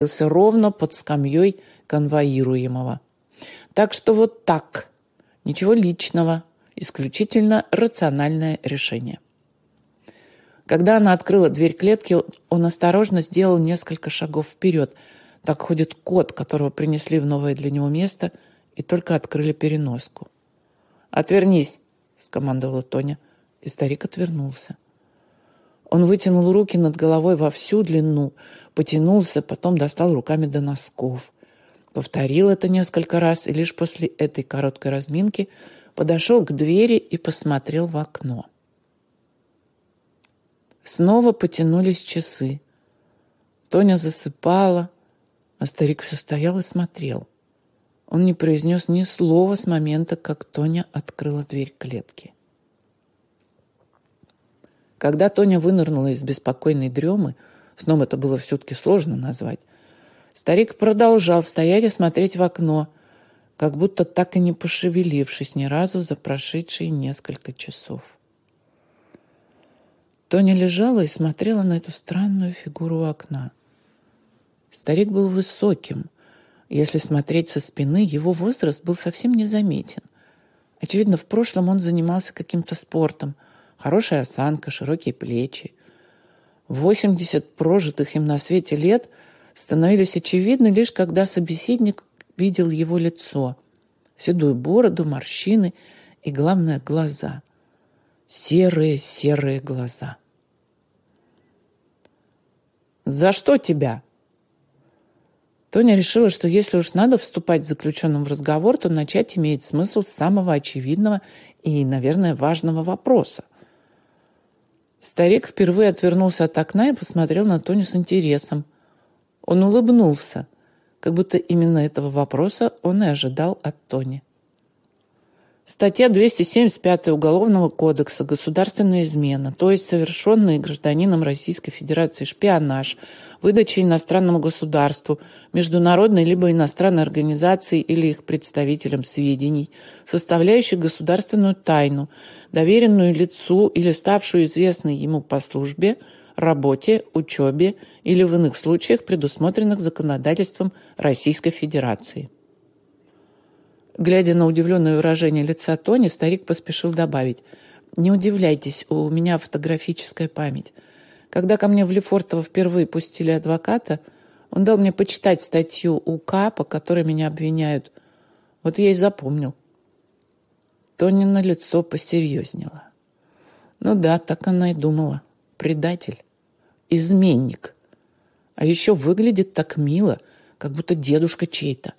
ровно под скамьей конвоируемого. Так что вот так. Ничего личного. Исключительно рациональное решение. Когда она открыла дверь клетки, он осторожно сделал несколько шагов вперед. Так ходит кот, которого принесли в новое для него место и только открыли переноску. «Отвернись!» — скомандовала Тоня, и старик отвернулся. Он вытянул руки над головой во всю длину, потянулся, потом достал руками до носков. Повторил это несколько раз, и лишь после этой короткой разминки подошел к двери и посмотрел в окно. Снова потянулись часы. Тоня засыпала, а старик все стоял и смотрел. Он не произнес ни слова с момента, как Тоня открыла дверь клетки. Когда Тоня вынырнула из беспокойной дремы, сном это было все-таки сложно назвать, старик продолжал стоять и смотреть в окно, как будто так и не пошевелившись ни разу за прошедшие несколько часов. Тоня лежала и смотрела на эту странную фигуру у окна. Старик был высоким. Если смотреть со спины, его возраст был совсем незаметен. Очевидно, в прошлом он занимался каким-то спортом. Хорошая осанка, широкие плечи. 80 прожитых им на свете лет становились очевидны лишь когда собеседник видел его лицо, седую бороду, морщины и, главное, глаза. Серые-серые глаза. «За что тебя?» Тоня решила, что если уж надо вступать с заключенным в разговор, то начать имеет смысл с самого очевидного и, наверное, важного вопроса. Старик впервые отвернулся от окна и посмотрел на Тоню с интересом. Он улыбнулся, как будто именно этого вопроса он и ожидал от Тони. Статья 275 Уголовного кодекса «Государственная измена», то есть совершенный гражданином Российской Федерации шпионаж, выдача иностранному государству, международной либо иностранной организации или их представителям сведений, составляющих государственную тайну, доверенную лицу или ставшую известной ему по службе, работе, учебе или в иных случаях, предусмотренных законодательством Российской Федерации. Глядя на удивленное выражение лица Тони, старик поспешил добавить. «Не удивляйтесь, у меня фотографическая память. Когда ко мне в Лефортово впервые пустили адвоката, он дал мне почитать статью УК, по которой меня обвиняют. Вот я и запомнил». Тони на лицо посерьезнела. Ну да, так она и думала. Предатель. Изменник. А еще выглядит так мило, как будто дедушка чей-то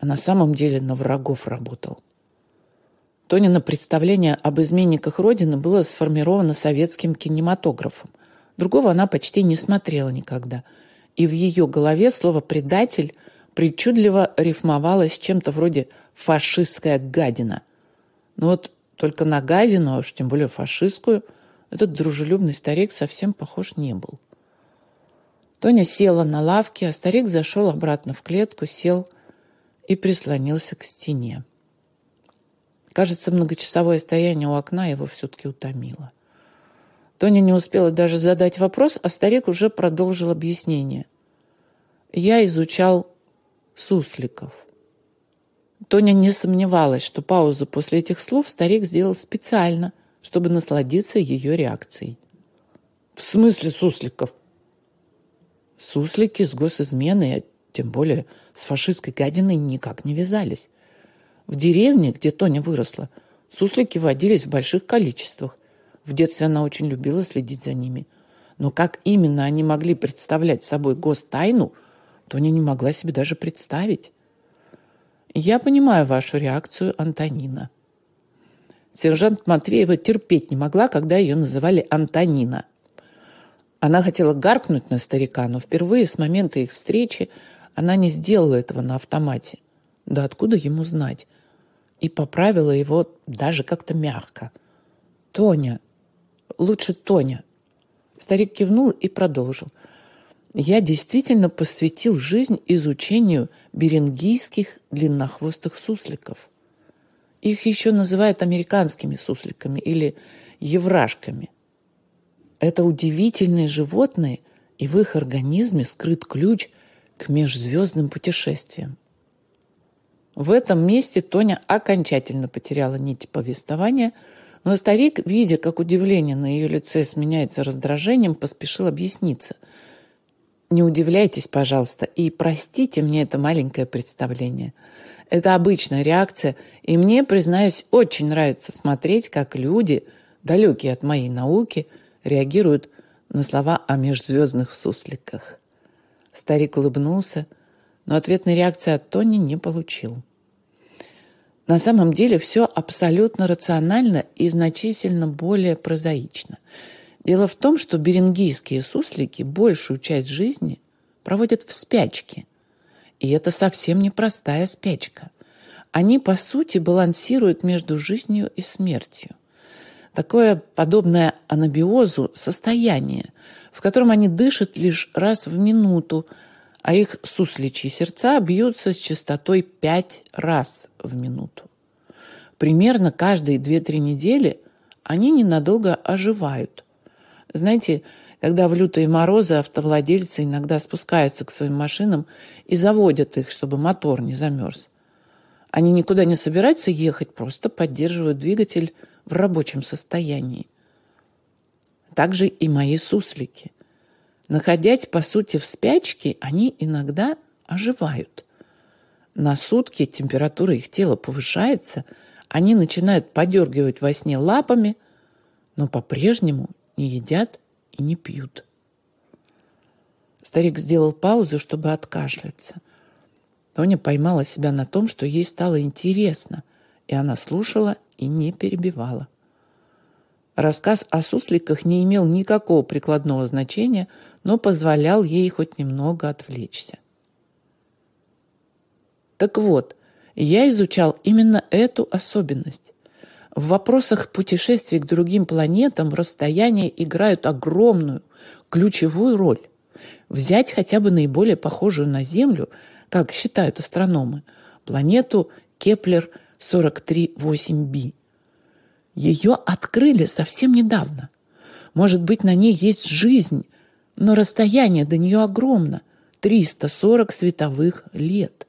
а на самом деле на врагов работал. Тонина представление об изменниках Родины было сформировано советским кинематографом. Другого она почти не смотрела никогда. И в ее голове слово «предатель» причудливо рифмовалось с чем-то вроде «фашистская гадина». Но вот только на гадину, а уж тем более фашистскую, этот дружелюбный старик совсем похож не был. Тоня села на лавке, а старик зашел обратно в клетку, сел и прислонился к стене. Кажется, многочасовое стояние у окна его все-таки утомило. Тоня не успела даже задать вопрос, а старик уже продолжил объяснение. «Я изучал сусликов». Тоня не сомневалась, что паузу после этих слов старик сделал специально, чтобы насладиться ее реакцией. «В смысле сусликов?» «Суслики с госизменой тем более с фашистской гадиной никак не вязались. В деревне, где Тоня выросла, суслики водились в больших количествах. В детстве она очень любила следить за ними. Но как именно они могли представлять собой гостайну, Тоня не могла себе даже представить. Я понимаю вашу реакцию, Антонина. Сержант Матвеева терпеть не могла, когда ее называли Антонина. Она хотела гаркнуть на старика, но впервые с момента их встречи она не сделала этого на автомате. Да откуда ему знать? И поправила его даже как-то мягко. «Тоня! Лучше Тоня!» Старик кивнул и продолжил. «Я действительно посвятил жизнь изучению берингийских длиннохвостых сусликов. Их еще называют американскими сусликами или еврашками. Это удивительные животные, и в их организме скрыт ключ – к межзвездным путешествиям. В этом месте Тоня окончательно потеряла нить повествования, но старик, видя, как удивление на ее лице сменяется раздражением, поспешил объясниться. «Не удивляйтесь, пожалуйста, и простите мне это маленькое представление. Это обычная реакция, и мне, признаюсь, очень нравится смотреть, как люди, далекие от моей науки, реагируют на слова о межзвездных сусликах. Старик улыбнулся, но ответной реакции от Тони не получил. На самом деле все абсолютно рационально и значительно более прозаично. Дело в том, что берингийские суслики большую часть жизни проводят в спячке. И это совсем непростая спячка. Они, по сути, балансируют между жизнью и смертью. Такое подобное анабиозу состояние, в котором они дышат лишь раз в минуту, а их сусличьи сердца бьются с частотой пять раз в минуту. Примерно каждые 2-3 недели они ненадолго оживают. Знаете, когда в лютые морозы автовладельцы иногда спускаются к своим машинам и заводят их, чтобы мотор не замерз. Они никуда не собираются ехать, просто поддерживают двигатель в рабочем состоянии. Также и мои суслики. Находясь, по сути, в спячке, они иногда оживают. На сутки температура их тела повышается, они начинают подергивать во сне лапами, но по-прежнему не едят и не пьют. Старик сделал паузу, чтобы откашляться. Тоня поймала себя на том, что ей стало интересно, и она слушала и не перебивала. Рассказ о сусликах не имел никакого прикладного значения, но позволял ей хоть немного отвлечься. Так вот, я изучал именно эту особенность. В вопросах путешествий к другим планетам расстояния играют огромную, ключевую роль. Взять хотя бы наиболее похожую на Землю, как считают астрономы, планету Кеплер-43-8b. Ее открыли совсем недавно. Может быть, на ней есть жизнь, но расстояние до нее огромно – 340 световых лет.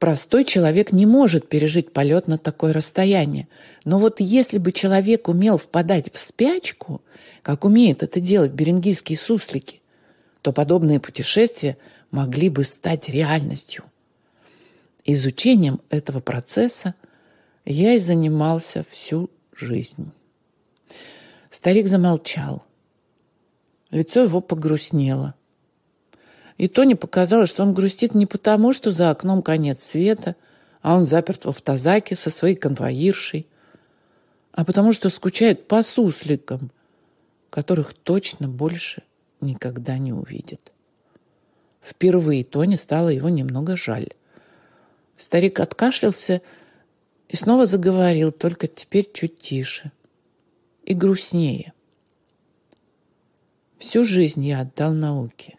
Простой человек не может пережить полет на такое расстояние. Но вот если бы человек умел впадать в спячку, как умеют это делать берингийские суслики, то подобные путешествия могли бы стать реальностью. Изучением этого процесса я и занимался всю жизнь. Старик замолчал. Лицо его погрустнело. И Тони показалось, что он грустит не потому, что за окном конец света, а он заперт в автозаке со своей конвоиршей, а потому что скучает по сусликам, которых точно больше никогда не увидит. Впервые Тони стало его немного жаль. Старик откашлялся и снова заговорил, только теперь чуть тише и грустнее. Всю жизнь я отдал науке.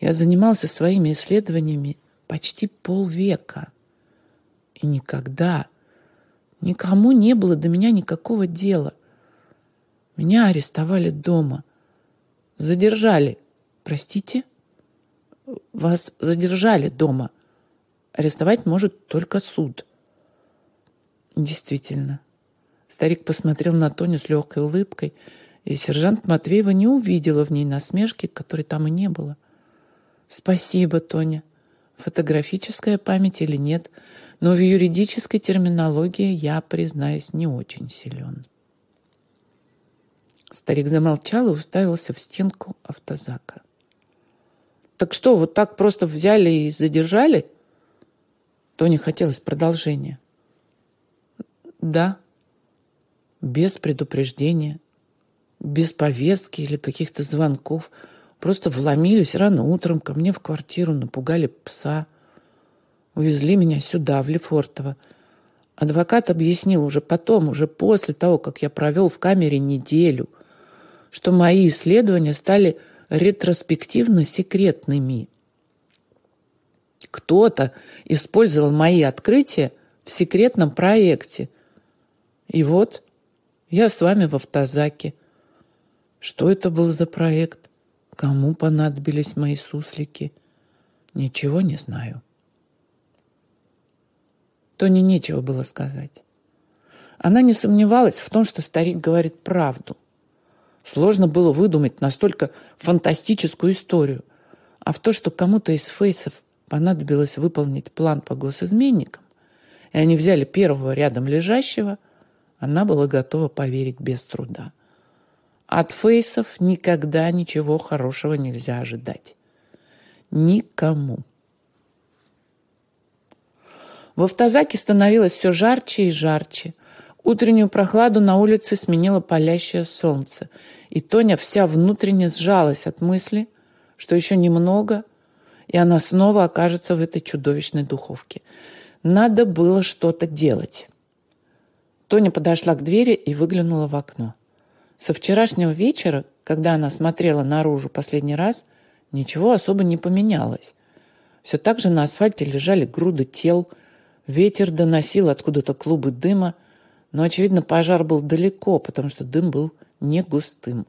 Я занимался своими исследованиями почти полвека. И никогда, никому не было до меня никакого дела. Меня арестовали дома. Задержали. Простите? Вас задержали дома. Арестовать может только суд. Действительно. Старик посмотрел на Тоню с легкой улыбкой, и сержант Матвеева не увидела в ней насмешки, которой там и не было. «Спасибо, Тоня. Фотографическая память или нет, но в юридической терминологии я, признаюсь, не очень силен». Старик замолчал и уставился в стенку автозака. «Так что, вот так просто взяли и задержали?» Тоне хотелось продолжения. Да. Без предупреждения, без повестки или каких-то звонков. Просто вломились рано утром ко мне в квартиру, напугали пса. Увезли меня сюда, в Лефортово. Адвокат объяснил уже потом, уже после того, как я провел в камере неделю, что мои исследования стали ретроспективно секретными. Кто-то использовал мои открытия в секретном проекте, и вот я с вами в автозаке. Что это был за проект? Кому понадобились мои суслики? Ничего не знаю. Тони нечего было сказать. Она не сомневалась в том, что старик говорит правду. Сложно было выдумать настолько фантастическую историю. А в то, что кому-то из фейсов понадобилось выполнить план по госизменникам, и они взяли первого рядом лежащего, она была готова поверить без труда. От фейсов никогда ничего хорошего нельзя ожидать. Никому. В автозаке становилось все жарче и жарче. Утреннюю прохладу на улице сменило палящее солнце, и Тоня вся внутренне сжалась от мысли, что еще немного, и она снова окажется в этой чудовищной духовке. Надо было что-то делать. Тоня подошла к двери и выглянула в окно. Со вчерашнего вечера, когда она смотрела наружу последний раз, ничего особо не поменялось. Все так же на асфальте лежали груды тел, ветер доносил откуда-то клубы дыма, но, очевидно, пожар был далеко, потому что дым был не густым.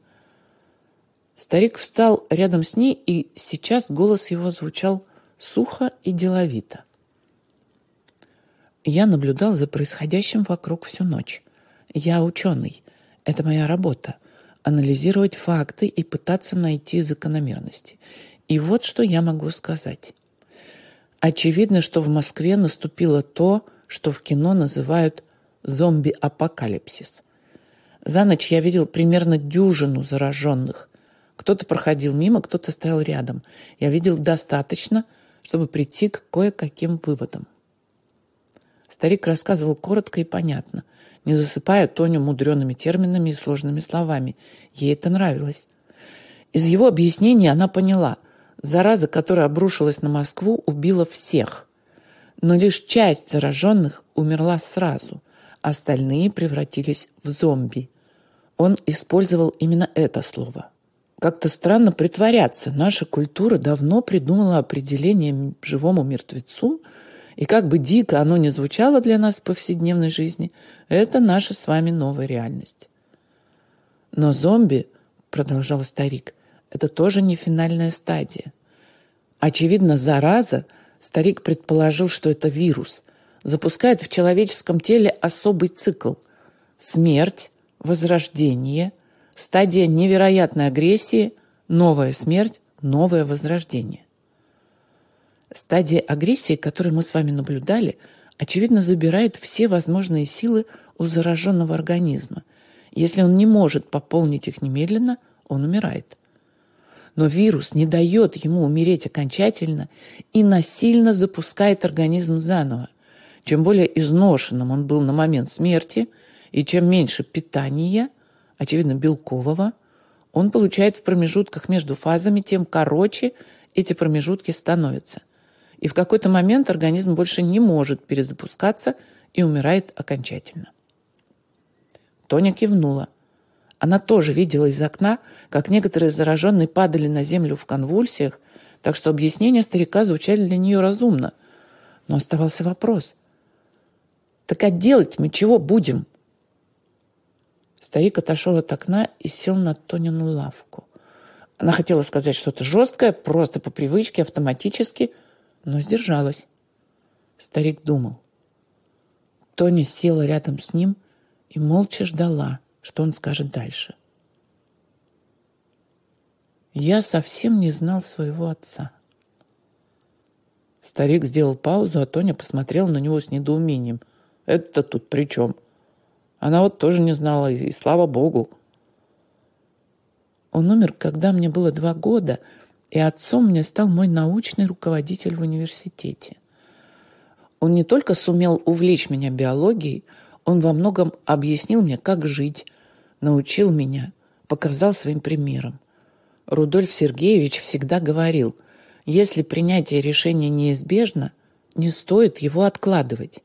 Старик встал рядом с ней, и сейчас голос его звучал сухо и деловито. Я наблюдал за происходящим вокруг всю ночь. Я ученый. Это моя работа. Анализировать факты и пытаться найти закономерности. И вот что я могу сказать. Очевидно, что в Москве наступило то, что в кино называют зомби-апокалипсис. За ночь я видел примерно дюжину зараженных. Кто-то проходил мимо, кто-то стоял рядом. Я видел достаточно, чтобы прийти к кое-каким выводам. Старик рассказывал коротко и понятно, не засыпая Тоню мудреными терминами и сложными словами. Ей это нравилось. Из его объяснений она поняла, зараза, которая обрушилась на Москву, убила всех. Но лишь часть зараженных умерла сразу остальные превратились в зомби. Он использовал именно это слово. Как-то странно притворяться. Наша культура давно придумала определение живому мертвецу, и как бы дико оно ни звучало для нас в повседневной жизни, это наша с вами новая реальность. Но зомби, продолжал старик, это тоже не финальная стадия. Очевидно, зараза, старик предположил, что это вирус – запускает в человеческом теле особый цикл. Смерть, возрождение, стадия невероятной агрессии, новая смерть, новое возрождение. Стадия агрессии, которую мы с вами наблюдали, очевидно забирает все возможные силы у зараженного организма. Если он не может пополнить их немедленно, он умирает. Но вирус не дает ему умереть окончательно и насильно запускает организм заново. Чем более изношенным он был на момент смерти, и чем меньше питания, очевидно, белкового, он получает в промежутках между фазами, тем короче эти промежутки становятся. И в какой-то момент организм больше не может перезапускаться и умирает окончательно. Тоня кивнула. Она тоже видела из окна, как некоторые зараженные падали на землю в конвульсиях, так что объяснения старика звучали для нее разумно. Но оставался вопрос – так а делать мы чего будем? Старик отошел от окна и сел на Тонину лавку. Она хотела сказать что-то жесткое, просто по привычке, автоматически, но сдержалась. Старик думал. Тоня села рядом с ним и молча ждала, что он скажет дальше. Я совсем не знал своего отца. Старик сделал паузу, а Тоня посмотрела на него с недоумением – это тут при чем? Она вот тоже не знала, и слава богу. Он умер, когда мне было два года, и отцом мне стал мой научный руководитель в университете. Он не только сумел увлечь меня биологией, он во многом объяснил мне, как жить, научил меня, показал своим примером. Рудольф Сергеевич всегда говорил, если принятие решения неизбежно, не стоит его откладывать.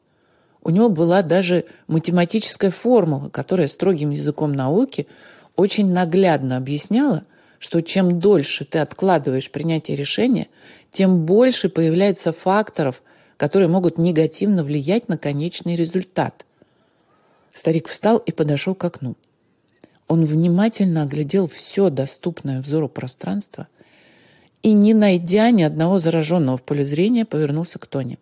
У него была даже математическая формула, которая строгим языком науки очень наглядно объясняла, что чем дольше ты откладываешь принятие решения, тем больше появляется факторов, которые могут негативно влиять на конечный результат. Старик встал и подошел к окну. Он внимательно оглядел все доступное взору пространство и, не найдя ни одного зараженного в поле зрения, повернулся к Тони.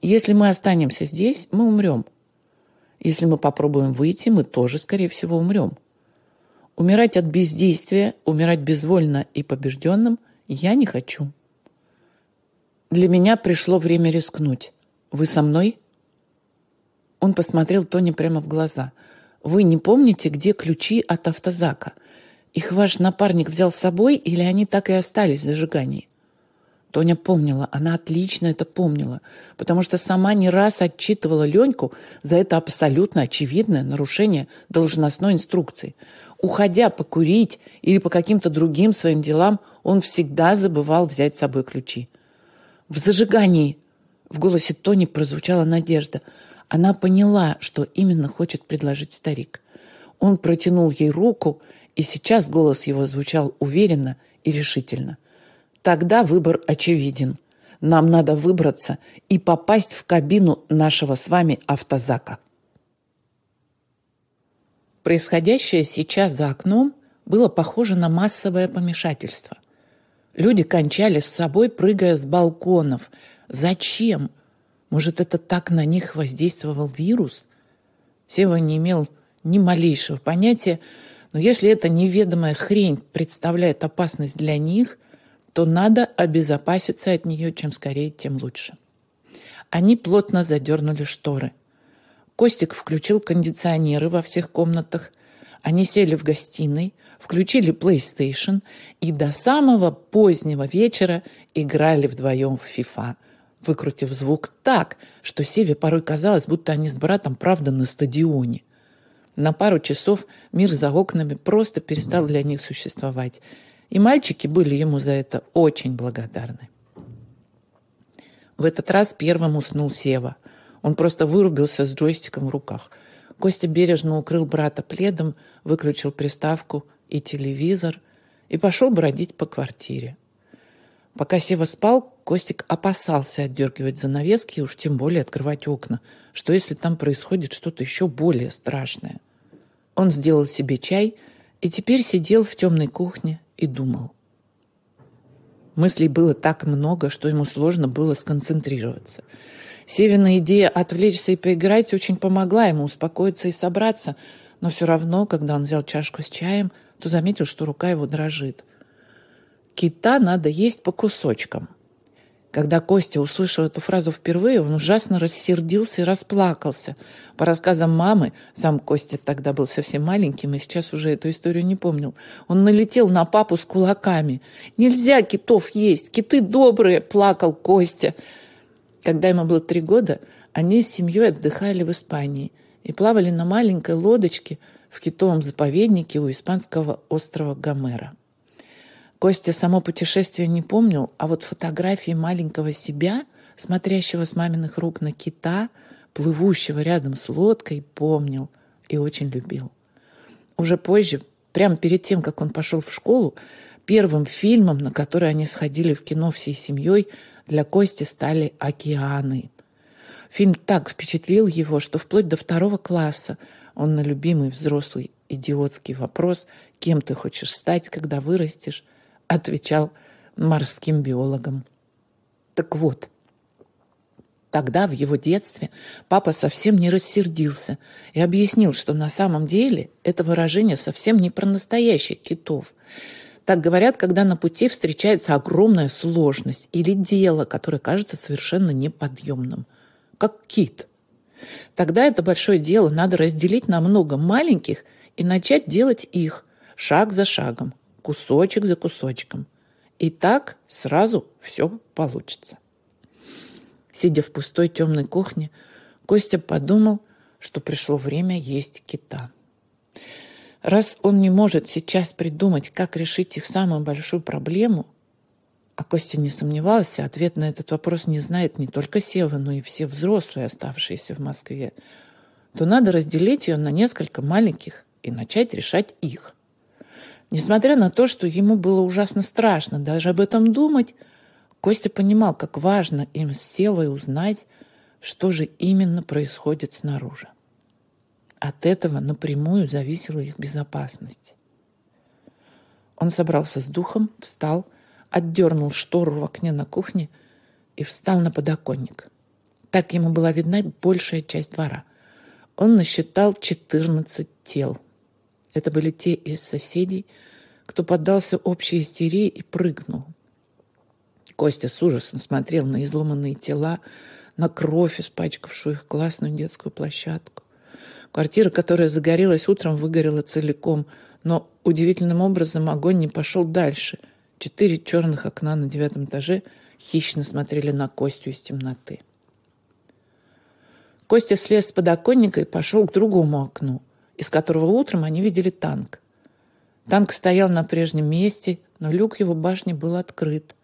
«Если мы останемся здесь, мы умрем. Если мы попробуем выйти, мы тоже, скорее всего, умрем. Умирать от бездействия, умирать безвольно и побежденным я не хочу. Для меня пришло время рискнуть. Вы со мной?» Он посмотрел Тони прямо в глаза. «Вы не помните, где ключи от автозака? Их ваш напарник взял с собой или они так и остались в зажигании?» Тоня помнила, она отлично это помнила, потому что сама не раз отчитывала Леньку за это абсолютно очевидное нарушение должностной инструкции. Уходя покурить или по каким-то другим своим делам, он всегда забывал взять с собой ключи. «В зажигании!» В голосе Тони прозвучала надежда – она поняла, что именно хочет предложить старик. Он протянул ей руку, и сейчас голос его звучал уверенно и решительно. Тогда выбор очевиден. Нам надо выбраться и попасть в кабину нашего с вами автозака. Происходящее сейчас за окном было похоже на массовое помешательство. Люди кончали с собой, прыгая с балконов. Зачем? Может, это так на них воздействовал вирус? Сева не имел ни малейшего понятия, но если эта неведомая хрень представляет опасность для них, то надо обезопаситься от нее чем скорее, тем лучше. Они плотно задернули шторы. Костик включил кондиционеры во всех комнатах. Они сели в гостиной, включили PlayStation и до самого позднего вечера играли вдвоем в FIFA – выкрутив звук так, что Севе порой казалось, будто они с братом правда на стадионе. На пару часов мир за окнами просто перестал для них существовать, и мальчики были ему за это очень благодарны. В этот раз первым уснул Сева. Он просто вырубился с джойстиком в руках. Костя бережно укрыл брата пледом, выключил приставку и телевизор и пошел бродить по квартире. Пока Сева спал, Костик опасался отдергивать занавески и уж тем более открывать окна. Что если там происходит что-то еще более страшное? Он сделал себе чай и теперь сидел в темной кухне и думал. Мыслей было так много, что ему сложно было сконцентрироваться. Севина идея отвлечься и поиграть очень помогла ему успокоиться и собраться, но все равно, когда он взял чашку с чаем, то заметил, что рука его дрожит – Кита надо есть по кусочкам. Когда Костя услышал эту фразу впервые, он ужасно рассердился и расплакался. По рассказам мамы, сам Костя тогда был совсем маленьким и сейчас уже эту историю не помнил, он налетел на папу с кулаками. «Нельзя китов есть! Киты добрые!» – плакал Костя. Когда ему было три года, они с семьей отдыхали в Испании и плавали на маленькой лодочке в китовом заповеднике у испанского острова Гомера. Костя само путешествие не помнил, а вот фотографии маленького себя, смотрящего с маминых рук на кита, плывущего рядом с лодкой, помнил и очень любил. Уже позже, прямо перед тем, как он пошел в школу, первым фильмом, на который они сходили в кино всей семьей, для Кости стали «Океаны». Фильм так впечатлил его, что вплоть до второго класса он на любимый взрослый идиотский вопрос «Кем ты хочешь стать, когда вырастешь?» Отвечал морским биологом. Так вот, тогда, в его детстве, папа совсем не рассердился и объяснил, что на самом деле это выражение совсем не про настоящих китов. Так говорят, когда на пути встречается огромная сложность или дело, которое кажется совершенно неподъемным, как кит. Тогда это большое дело надо разделить на много маленьких и начать делать их шаг за шагом, кусочек за кусочком. И так сразу все получится. Сидя в пустой темной кухне, Костя подумал, что пришло время есть кита. Раз он не может сейчас придумать, как решить их самую большую проблему, а Костя не сомневался, ответ на этот вопрос не знает не только Сева, но и все взрослые, оставшиеся в Москве, то надо разделить ее на несколько маленьких и начать решать их – Несмотря на то, что ему было ужасно страшно даже об этом думать, Костя понимал, как важно им с Севой узнать, что же именно происходит снаружи. От этого напрямую зависела их безопасность. Он собрался с духом, встал, отдернул штору в окне на кухне и встал на подоконник. Так ему была видна большая часть двора. Он насчитал 14 тел. Это были те из соседей, кто поддался общей истерии и прыгнул. Костя с ужасом смотрел на изломанные тела, на кровь, испачкавшую их классную детскую площадку. Квартира, которая загорелась утром, выгорела целиком, но удивительным образом огонь не пошел дальше. Четыре черных окна на девятом этаже хищно смотрели на Костю из темноты. Костя слез с подоконника и пошел к другому окну, из которого утром они видели танк. Танк стоял на прежнем месте, но люк его башни был открыт.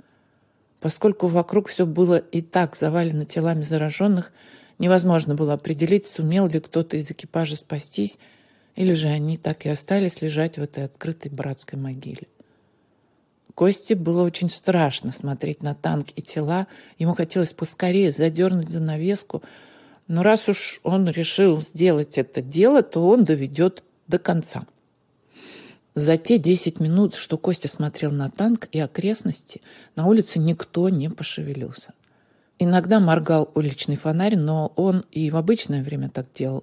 Поскольку вокруг все было и так завалено телами зараженных, невозможно было определить, сумел ли кто-то из экипажа спастись, или же они так и остались лежать в этой открытой братской могиле. Косте было очень страшно смотреть на танк и тела. Ему хотелось поскорее задернуть занавеску, но раз уж он решил сделать это дело, то он доведет до конца. За те десять минут, что Костя смотрел на танк и окрестности, на улице никто не пошевелился. Иногда моргал уличный фонарь, но он и в обычное время так делал.